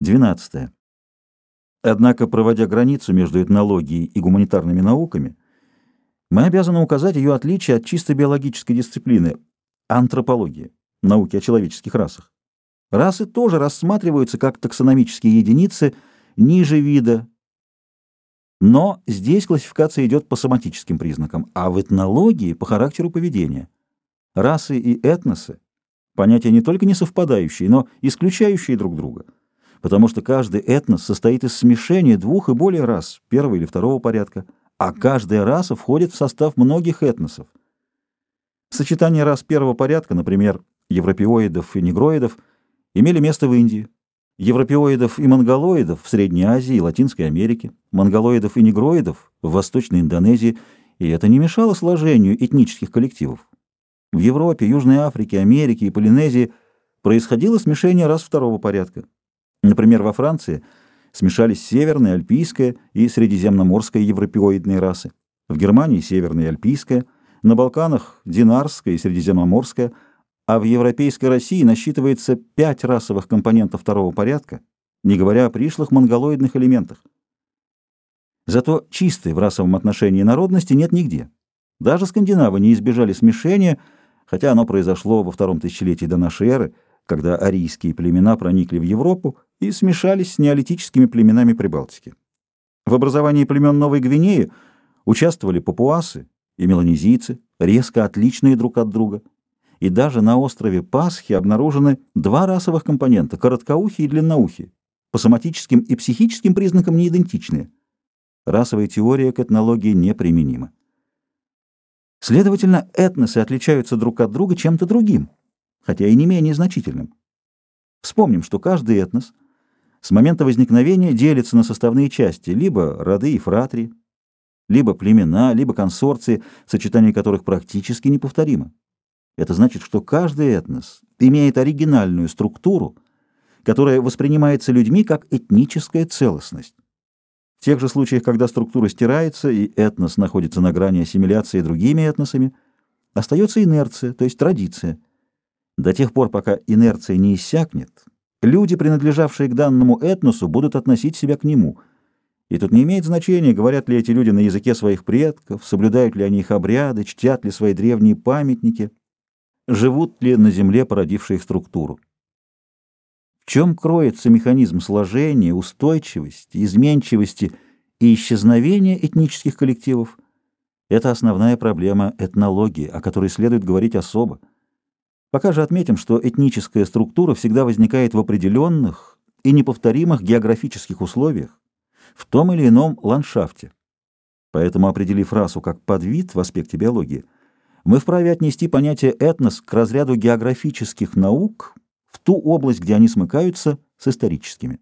12. Однако, проводя границу между этнологией и гуманитарными науками, мы обязаны указать ее отличие от чисто биологической дисциплины – антропологии, науки о человеческих расах. Расы тоже рассматриваются как таксономические единицы ниже вида, но здесь классификация идет по соматическим признакам, а в этнологии – по характеру поведения. Расы и этносы – понятия не только не совпадающие, но исключающие друг друга – потому что каждый этнос состоит из смешения двух и более рас, первого или второго порядка, а каждая раса входит в состав многих этносов. Сочетание рас первого порядка, например, европеоидов и негроидов, имели место в Индии, европеоидов и монголоидов в Средней Азии и Латинской Америке, монголоидов и негроидов в Восточной Индонезии, и это не мешало сложению этнических коллективов. В Европе, Южной Африке, Америке и Полинезии происходило смешение рас второго порядка. Например, во Франции смешались северная, альпийская и средиземноморская европеоидные расы. В Германии северная и альпийская, на Балканах динарская и средиземноморская, а в европейской России насчитывается пять расовых компонентов второго порядка, не говоря о пришлых монголоидных элементах. Зато чистой в расовом отношении народности нет нигде. Даже скандинавы не избежали смешения, хотя оно произошло во втором тысячелетии до нашей эры, когда арийские племена проникли в Европу и смешались с неолитическими племенами Прибалтики. В образовании племен Новой Гвинеи участвовали папуасы и меланезийцы, резко отличные друг от друга. И даже на острове Пасхи обнаружены два расовых компонента – короткоухие и длинноухие, по соматическим и психическим признакам не идентичные. Расовая теория к этнологии неприменима. Следовательно, этносы отличаются друг от друга чем-то другим, хотя и не менее значительным. Вспомним, что каждый этнос – с момента возникновения делится на составные части, либо роды и фратрии, либо племена, либо консорции, сочетание которых практически неповторимо. Это значит, что каждый этнос имеет оригинальную структуру, которая воспринимается людьми как этническая целостность. В тех же случаях, когда структура стирается и этнос находится на грани ассимиляции другими этносами, остается инерция, то есть традиция. До тех пор, пока инерция не иссякнет, Люди, принадлежавшие к данному этносу, будут относить себя к нему. И тут не имеет значения, говорят ли эти люди на языке своих предков, соблюдают ли они их обряды, чтят ли свои древние памятники, живут ли на земле, породившие их структуру. В чем кроется механизм сложения, устойчивости, изменчивости и исчезновения этнических коллективов? Это основная проблема этнологии, о которой следует говорить особо. Пока же отметим, что этническая структура всегда возникает в определенных и неповторимых географических условиях, в том или ином ландшафте. Поэтому, определив расу как подвид в аспекте биологии, мы вправе отнести понятие «этнос» к разряду географических наук в ту область, где они смыкаются с историческими.